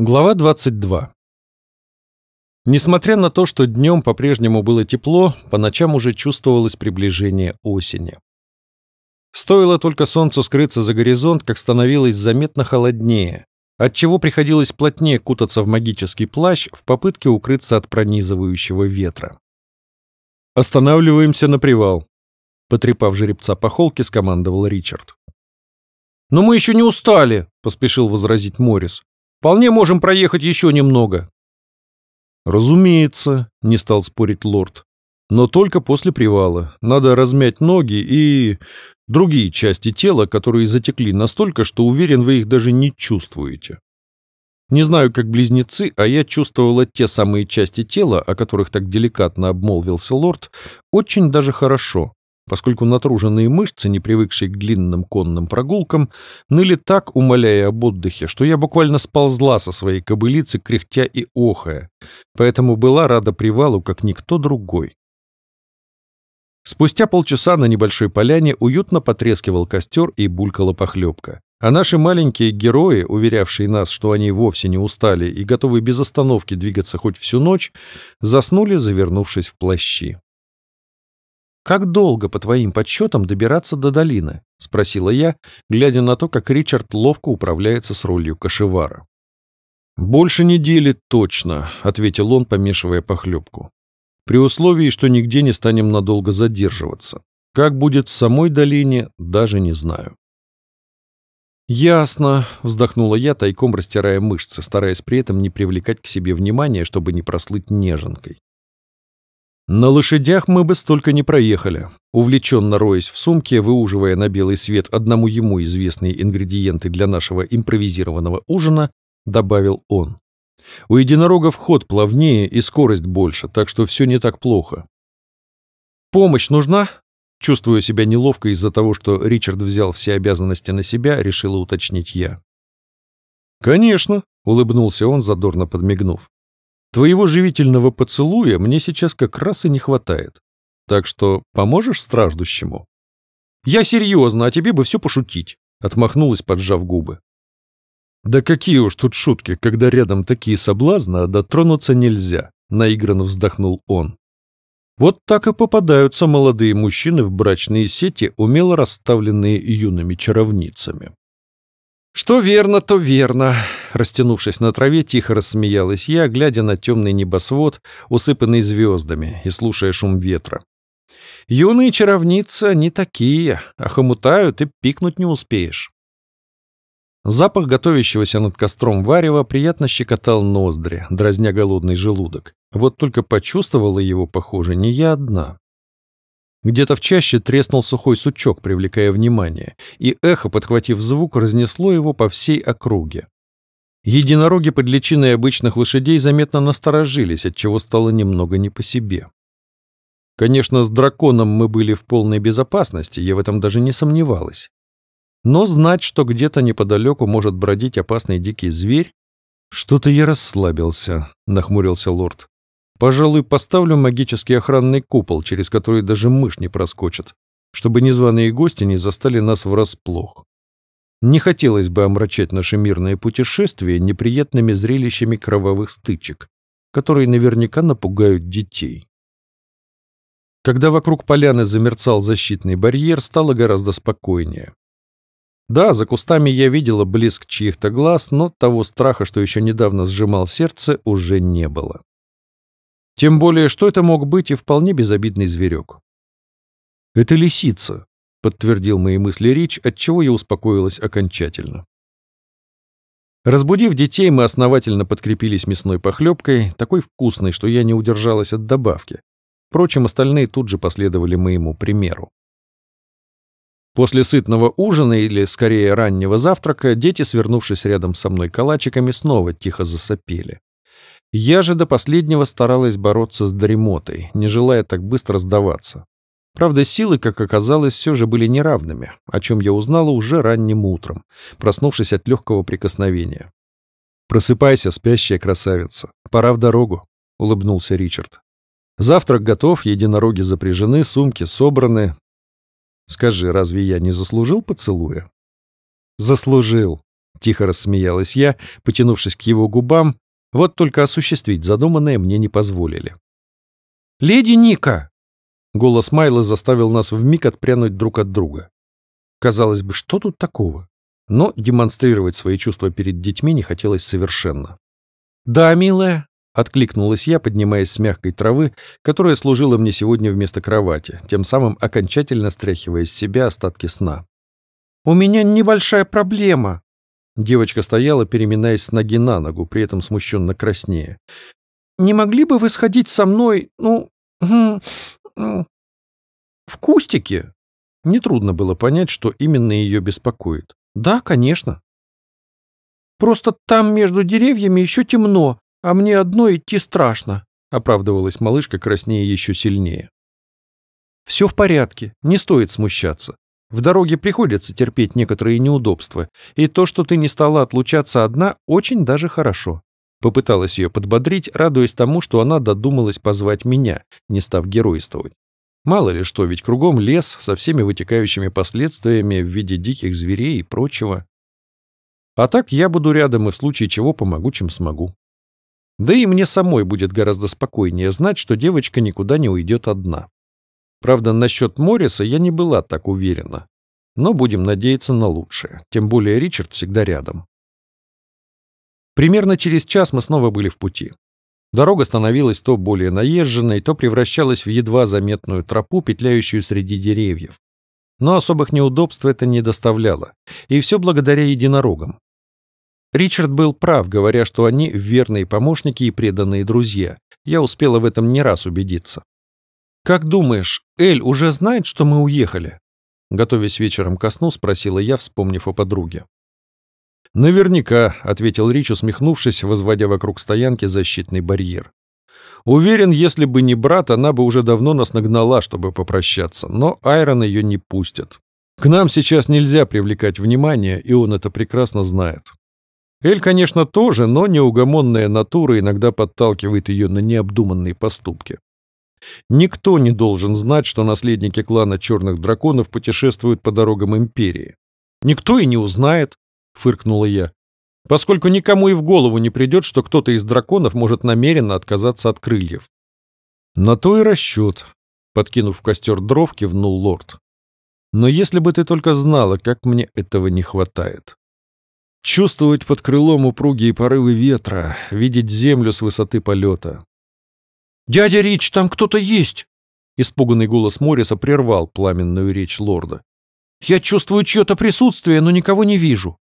Глава 22. Несмотря на то, что днем по-прежнему было тепло, по ночам уже чувствовалось приближение осени. Стоило только солнцу скрыться за горизонт, как становилось заметно холоднее, отчего приходилось плотнее кутаться в магический плащ в попытке укрыться от пронизывающего ветра. «Останавливаемся на привал», — потрепав жеребца по холке, скомандовал Ричард. «Но мы еще не устали», — поспешил возразить Моррис. Вполне можем проехать еще немного. Разумеется, не стал спорить лорд. Но только после привала. Надо размять ноги и другие части тела, которые затекли настолько, что уверен, вы их даже не чувствуете. Не знаю, как близнецы, а я чувствовала те самые части тела, о которых так деликатно обмолвился лорд, очень даже хорошо поскольку натруженные мышцы, не привыкшие к длинным конным прогулкам, ныли так, умоляя об отдыхе, что я буквально сползла со своей кобылицы, кряхтя и охая, поэтому была рада привалу, как никто другой. Спустя полчаса на небольшой поляне уютно потрескивал костер и булькала похлебка. А наши маленькие герои, уверявшие нас, что они вовсе не устали и готовы без остановки двигаться хоть всю ночь, заснули, завернувшись в плащи. «Как долго, по твоим подсчетам, добираться до долины?» — спросила я, глядя на то, как Ричард ловко управляется с ролью кошевара. «Больше недели точно», — ответил он, помешивая похлебку. «При условии, что нигде не станем надолго задерживаться. Как будет в самой долине, даже не знаю». «Ясно», — вздохнула я, тайком растирая мышцы, стараясь при этом не привлекать к себе внимания, чтобы не прослыть неженкой. На лошадях мы бы столько не проехали. Увлеченно роясь в сумке, выуживая на белый свет одному ему известные ингредиенты для нашего импровизированного ужина, добавил он. У единорогов ход плавнее и скорость больше, так что все не так плохо. «Помощь нужна?» Чувствуя себя неловко из-за того, что Ричард взял все обязанности на себя, решила уточнить я. «Конечно», — улыбнулся он, задорно подмигнув. Твоего живительного поцелуя мне сейчас как раз и не хватает. Так что поможешь страждущему?» «Я серьезно, а тебе бы все пошутить», — отмахнулась, поджав губы. «Да какие уж тут шутки, когда рядом такие соблазны, а дотронуться нельзя», — наигранно вздохнул он. Вот так и попадаются молодые мужчины в брачные сети, умело расставленные юными чаровницами. «Что верно, то верно», — растянувшись на траве, тихо рассмеялась я, глядя на темный небосвод, усыпанный звездами, и слушая шум ветра. «Юные чаровницы, они такие, охомутают и пикнуть не успеешь». Запах готовящегося над костром варева приятно щекотал ноздри, дразня голодный желудок. Вот только почувствовала его, похоже, не я одна. Где-то в чаще треснул сухой сучок, привлекая внимание, и эхо, подхватив звук, разнесло его по всей округе. Единороги под личиной обычных лошадей заметно насторожились, отчего стало немного не по себе. Конечно, с драконом мы были в полной безопасности, я в этом даже не сомневалась. Но знать, что где-то неподалеку может бродить опасный дикий зверь... «Что-то я расслабился», — нахмурился лорд. Пожалуй, поставлю магический охранный купол, через который даже мышь не проскочит, чтобы незваные гости не застали нас врасплох. Не хотелось бы омрачать наше мирное путешествие неприятными зрелищами кровавых стычек, которые наверняка напугают детей. Когда вокруг поляны замерцал защитный барьер, стало гораздо спокойнее. Да, за кустами я видела блеск чьих-то глаз, но того страха, что еще недавно сжимал сердце, уже не было. Тем более, что это мог быть и вполне безобидный зверек. «Это лисица», — подтвердил мои мысли Рич, отчего я успокоилась окончательно. Разбудив детей, мы основательно подкрепились мясной похлебкой, такой вкусной, что я не удержалась от добавки. Впрочем, остальные тут же последовали моему примеру. После сытного ужина, или скорее раннего завтрака, дети, свернувшись рядом со мной калачиками, снова тихо засопели. Я же до последнего старалась бороться с дремотой, не желая так быстро сдаваться. Правда, силы, как оказалось, все же были неравными, о чем я узнала уже ранним утром, проснувшись от легкого прикосновения. «Просыпайся, спящая красавица. Пора в дорогу», — улыбнулся Ричард. «Завтрак готов, единороги запряжены, сумки собраны. Скажи, разве я не заслужил поцелуя?» «Заслужил», Тихо рассмеялась я, потянувшись к его губам, вот только осуществить задуманное мне не позволили. «Леди Ника!» Голос Майла заставил нас вмиг отпрянуть друг от друга. Казалось бы, что тут такого? Но демонстрировать свои чувства перед детьми не хотелось совершенно. «Да, милая», — откликнулась я, поднимаясь с мягкой травы, которая служила мне сегодня вместо кровати, тем самым окончательно стряхивая с себя остатки сна. «У меня небольшая проблема». Девочка стояла, переминаясь с ноги на ногу, при этом смущенно краснее. «Не могли бы вы сходить со мной, ну, в кустике?» Нетрудно было понять, что именно ее беспокоит. «Да, конечно». «Просто там между деревьями еще темно, а мне одно идти страшно», — оправдывалась малышка краснее еще сильнее. «Все в порядке, не стоит смущаться. В дороге приходится терпеть некоторые неудобства, и то, что ты не стала отлучаться одна, очень даже хорошо». Попыталась ее подбодрить, радуясь тому, что она додумалась позвать меня, не став геройствовать. Мало ли что, ведь кругом лес со всеми вытекающими последствиями в виде диких зверей и прочего. А так я буду рядом и в случае чего помогу, чем смогу. Да и мне самой будет гораздо спокойнее знать, что девочка никуда не уйдет одна. Правда, насчет Морриса я не была так уверена. Но будем надеяться на лучшее. Тем более Ричард всегда рядом. Примерно через час мы снова были в пути. Дорога становилась то более наезженной, то превращалась в едва заметную тропу, петляющую среди деревьев. Но особых неудобств это не доставляло. И все благодаря единорогам. Ричард был прав, говоря, что они верные помощники и преданные друзья. Я успела в этом не раз убедиться. «Как думаешь, Эль уже знает, что мы уехали?» Готовясь вечером ко сну, спросила я, вспомнив о подруге. «Наверняка», — ответил Рич, усмехнувшись, возводя вокруг стоянки защитный барьер. «Уверен, если бы не брат, она бы уже давно нас нагнала, чтобы попрощаться, но Айрон ее не пустит. К нам сейчас нельзя привлекать внимание, и он это прекрасно знает. Эль, конечно, тоже, но неугомонная натура иногда подталкивает ее на необдуманные поступки. Никто не должен знать, что наследники клана Черных Драконов путешествуют по дорогам Империи. Никто и не узнает, — фыркнула я, — поскольку никому и в голову не придет, что кто-то из драконов может намеренно отказаться от крыльев. На то и расчет, — подкинув в костер дров, кивнул лорд. Но если бы ты только знала, как мне этого не хватает. Чувствовать под крылом упругие порывы ветра, видеть землю с высоты полета. «Дядя Рич, там кто-то есть!» Испуганный голос Морриса прервал пламенную речь лорда. «Я чувствую чье-то присутствие, но никого не вижу.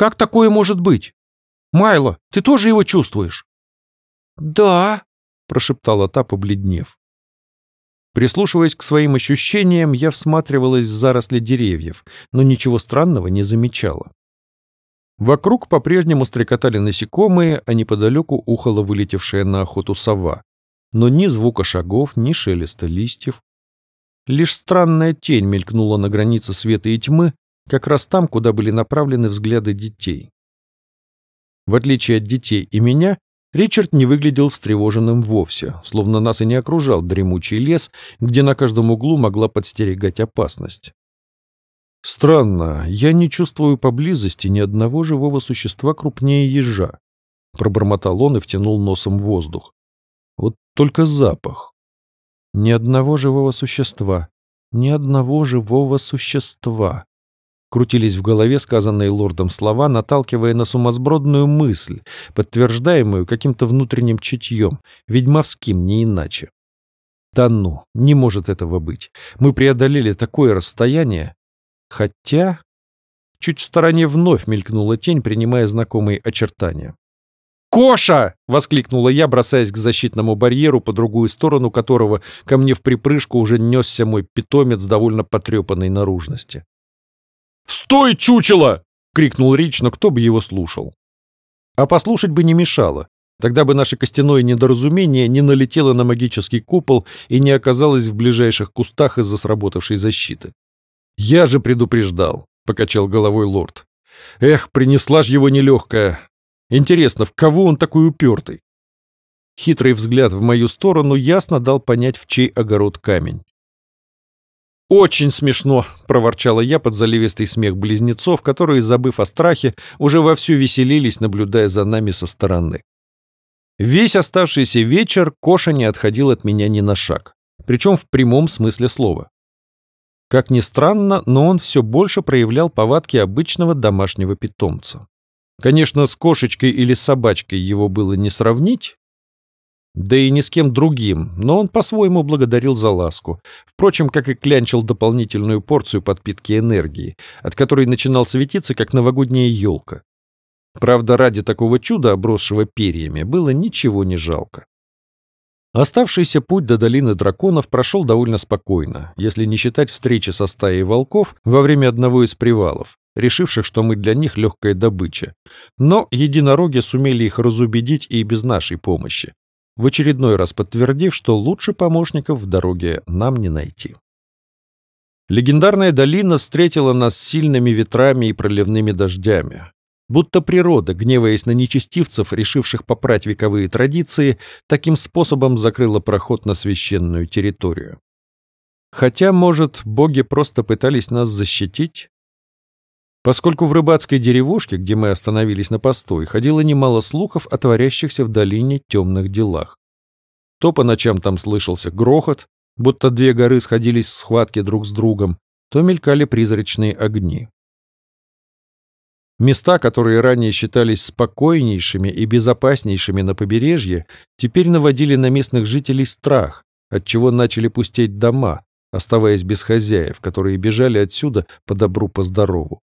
Как такое может быть? Майло, ты тоже его чувствуешь?» «Да», — прошептала та, побледнев. Прислушиваясь к своим ощущениям, я всматривалась в заросли деревьев, но ничего странного не замечала. Вокруг по-прежнему стрекотали насекомые, а неподалеку ухала вылетевшая на охоту сова но ни звука шагов, ни шелеста листьев. Лишь странная тень мелькнула на границе света и тьмы, как раз там, куда были направлены взгляды детей. В отличие от детей и меня, Ричард не выглядел встревоженным вовсе, словно нас и не окружал дремучий лес, где на каждом углу могла подстерегать опасность. «Странно, я не чувствую поблизости ни одного живого существа крупнее ежа», пробормотал он и втянул носом воздух. Вот только запах. Ни одного живого существа. Ни одного живого существа. Крутились в голове сказанные лордом слова, наталкивая на сумасбродную мысль, подтверждаемую каким-то внутренним чутьем, ведьмовским не иначе. Да ну, не может этого быть. Мы преодолели такое расстояние. Хотя... Чуть в стороне вновь мелькнула тень, принимая знакомые очертания. «Коша!» — воскликнула я, бросаясь к защитному барьеру, по другую сторону которого ко мне в припрыжку уже несся мой питомец довольно потрепанной наружности. «Стой, чучело!» — крикнул Рич, но кто бы его слушал. А послушать бы не мешало. Тогда бы наше костяное недоразумение не налетело на магический купол и не оказалось в ближайших кустах из-за сработавшей защиты. «Я же предупреждал», — покачал головой лорд. «Эх, принесла ж его нелегкая. Интересно, в кого он такой упертый? Хитрый взгляд в мою сторону ясно дал понять, в чей огород камень. «Очень смешно!» — проворчала я под заливистый смех близнецов, которые, забыв о страхе, уже вовсю веселились, наблюдая за нами со стороны. Весь оставшийся вечер Коша не отходил от меня ни на шаг, причем в прямом смысле слова. Как ни странно, но он все больше проявлял повадки обычного домашнего питомца. Конечно, с кошечкой или собачкой его было не сравнить, да и ни с кем другим, но он по-своему благодарил за ласку. Впрочем, как и клянчил дополнительную порцию подпитки энергии, от которой начинал светиться, как новогодняя елка. Правда, ради такого чуда, обросшего перьями, было ничего не жалко. Оставшийся путь до долины драконов прошел довольно спокойно, если не считать встречи со стаей волков во время одного из привалов, решивших, что мы для них легкая добыча. Но единороги сумели их разубедить и без нашей помощи, в очередной раз подтвердив, что лучше помощников в дороге нам не найти. Легендарная долина встретила нас сильными ветрами и проливными дождями. Будто природа, гневаясь на нечестивцев, решивших попрать вековые традиции, таким способом закрыла проход на священную территорию. Хотя, может, боги просто пытались нас защитить? Поскольку в рыбацкой деревушке, где мы остановились на постой, ходило немало слухов о творящихся в долине темных делах. То по ночам там слышался грохот, будто две горы сходились в схватке друг с другом, то мелькали призрачные огни. Места, которые ранее считались спокойнейшими и безопаснейшими на побережье, теперь наводили на местных жителей страх, отчего начали пустеть дома, оставаясь без хозяев, которые бежали отсюда по добру, по здорову.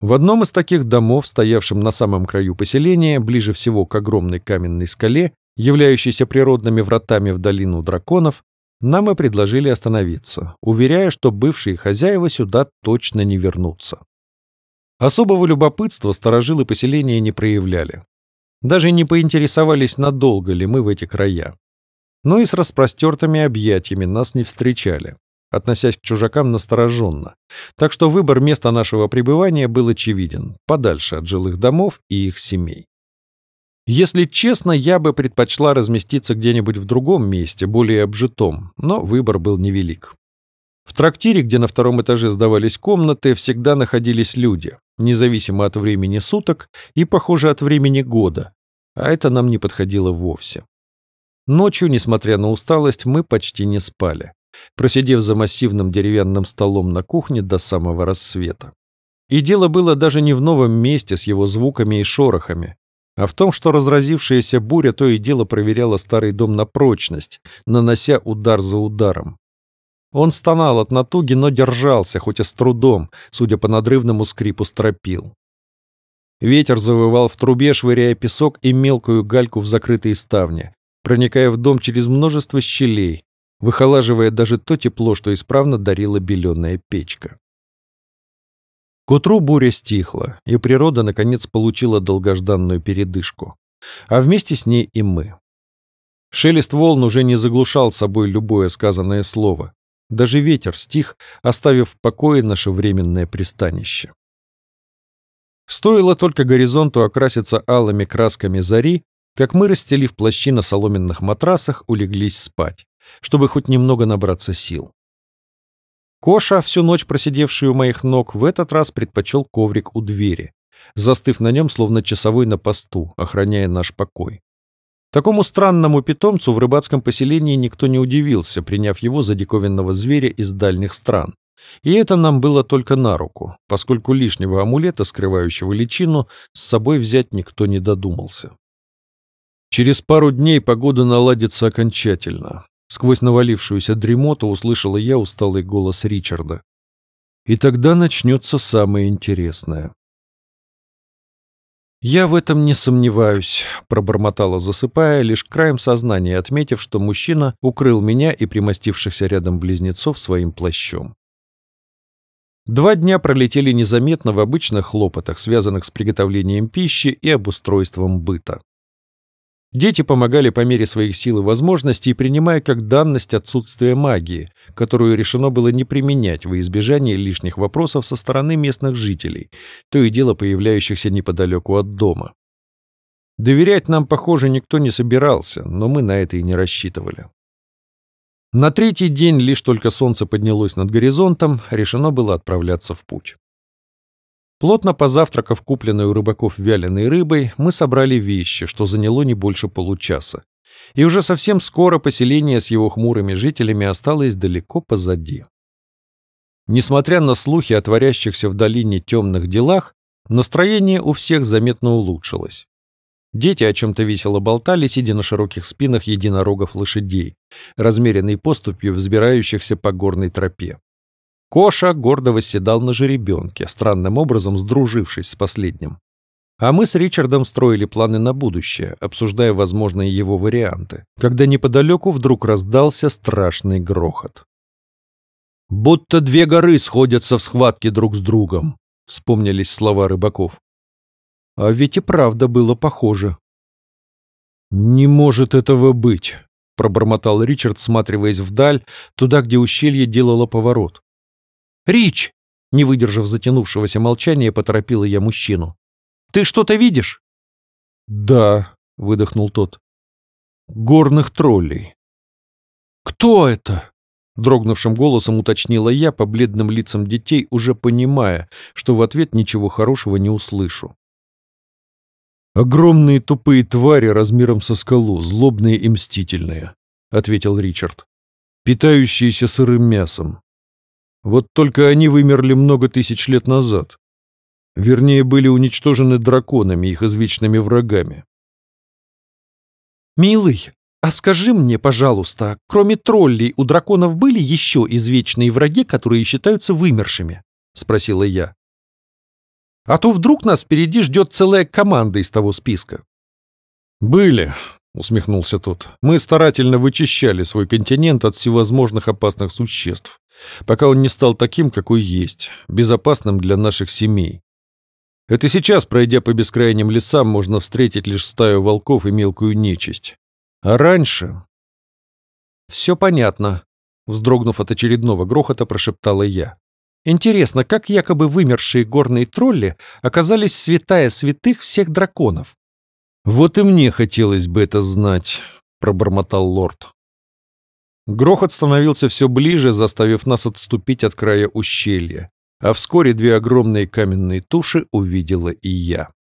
В одном из таких домов, стоявшем на самом краю поселения, ближе всего к огромной каменной скале, являющейся природными вратами в долину драконов, нам и предложили остановиться, уверяя, что бывшие хозяева сюда точно не вернутся. Особого любопытства сторожилы поселения не проявляли. Даже не поинтересовались, надолго ли мы в эти края. Но и с распростертыми объятиями нас не встречали относясь к чужакам настороженно. Так что выбор места нашего пребывания был очевиден, подальше от жилых домов и их семей. Если честно, я бы предпочла разместиться где-нибудь в другом месте, более обжитом, но выбор был невелик. В трактире, где на втором этаже сдавались комнаты, всегда находились люди, независимо от времени суток и, похоже, от времени года, а это нам не подходило вовсе. Ночью, несмотря на усталость, мы почти не спали просидев за массивным деревянным столом на кухне до самого рассвета. И дело было даже не в новом месте с его звуками и шорохами, а в том, что разразившаяся буря то и дело проверяла старый дом на прочность, нанося удар за ударом. Он стонал от натуги, но держался, хоть и с трудом, судя по надрывному скрипу стропил. Ветер завывал в трубе, швыряя песок и мелкую гальку в закрытые ставни, проникая в дом через множество щелей, выхолаживая даже то тепло, что исправно дарила беленая печка. К утру буря стихла, и природа, наконец, получила долгожданную передышку. А вместе с ней и мы. Шелест волн уже не заглушал собой любое сказанное слово. Даже ветер стих, оставив в покое наше временное пристанище. Стоило только горизонту окраситься алыми красками зари, как мы, расстелив плащи на соломенных матрасах, улеглись спать чтобы хоть немного набраться сил. Коша, всю ночь просидевший у моих ног, в этот раз предпочел коврик у двери, застыв на нем, словно часовой на посту, охраняя наш покой. Такому странному питомцу в рыбацком поселении никто не удивился, приняв его за диковинного зверя из дальних стран. И это нам было только на руку, поскольку лишнего амулета, скрывающего личину, с собой взять никто не додумался. Через пару дней погода наладится окончательно. Сквозь навалившуюся дремоту услышала я усталый голос Ричарда. И тогда начнется самое интересное. «Я в этом не сомневаюсь», — пробормотала, засыпая, лишь краем сознания отметив, что мужчина укрыл меня и примостившихся рядом близнецов своим плащом. Два дня пролетели незаметно в обычных хлопотах, связанных с приготовлением пищи и обустройством быта. Дети помогали по мере своих сил и возможностей, принимая как данность отсутствие магии, которую решено было не применять во избежание лишних вопросов со стороны местных жителей, то и дело появляющихся неподалеку от дома. Доверять нам, похоже, никто не собирался, но мы на это и не рассчитывали. На третий день, лишь только солнце поднялось над горизонтом, решено было отправляться в путь. Плотно позавтракав купленной у рыбаков вяленой рыбой, мы собрали вещи, что заняло не больше получаса. И уже совсем скоро поселение с его хмурыми жителями осталось далеко позади. Несмотря на слухи о творящихся в долине темных делах, настроение у всех заметно улучшилось. Дети о чем-то весело болтали, сидя на широких спинах единорогов лошадей, размеренной поступью взбирающихся по горной тропе. Коша гордо восседал на жеребенке, странным образом сдружившись с последним. А мы с Ричардом строили планы на будущее, обсуждая возможные его варианты, когда неподалеку вдруг раздался страшный грохот. «Будто две горы сходятся в схватке друг с другом», — вспомнились слова рыбаков. А ведь и правда было похоже. «Не может этого быть», — пробормотал Ричард, сматриваясь вдаль, туда, где ущелье делало поворот. «Рич!» — не выдержав затянувшегося молчания, поторопила я мужчину. «Ты что-то видишь?» «Да», — выдохнул тот. «Горных троллей». «Кто это?» — дрогнувшим голосом уточнила я по бледным лицам детей, уже понимая, что в ответ ничего хорошего не услышу. «Огромные тупые твари размером со скалу, злобные и мстительные», — ответил Ричард. «Питающиеся сырым мясом. Вот только они вымерли много тысяч лет назад. Вернее, были уничтожены драконами, их извечными врагами». «Милый, а скажи мне, пожалуйста, кроме троллей у драконов были еще извечные враги, которые считаются вымершими?» — спросила я. А то вдруг нас впереди ждет целая команда из того списка. «Были», — усмехнулся тот. «Мы старательно вычищали свой континент от всевозможных опасных существ, пока он не стал таким, какой есть, безопасным для наших семей. Это сейчас, пройдя по бескрайним лесам, можно встретить лишь стаю волков и мелкую нечисть. А раньше...» «Все понятно», — вздрогнув от очередного грохота, прошептала я. Интересно, как якобы вымершие горные тролли оказались святая святых всех драконов? «Вот и мне хотелось бы это знать», — пробормотал лорд. Грохот становился все ближе, заставив нас отступить от края ущелья, а вскоре две огромные каменные туши увидела и я.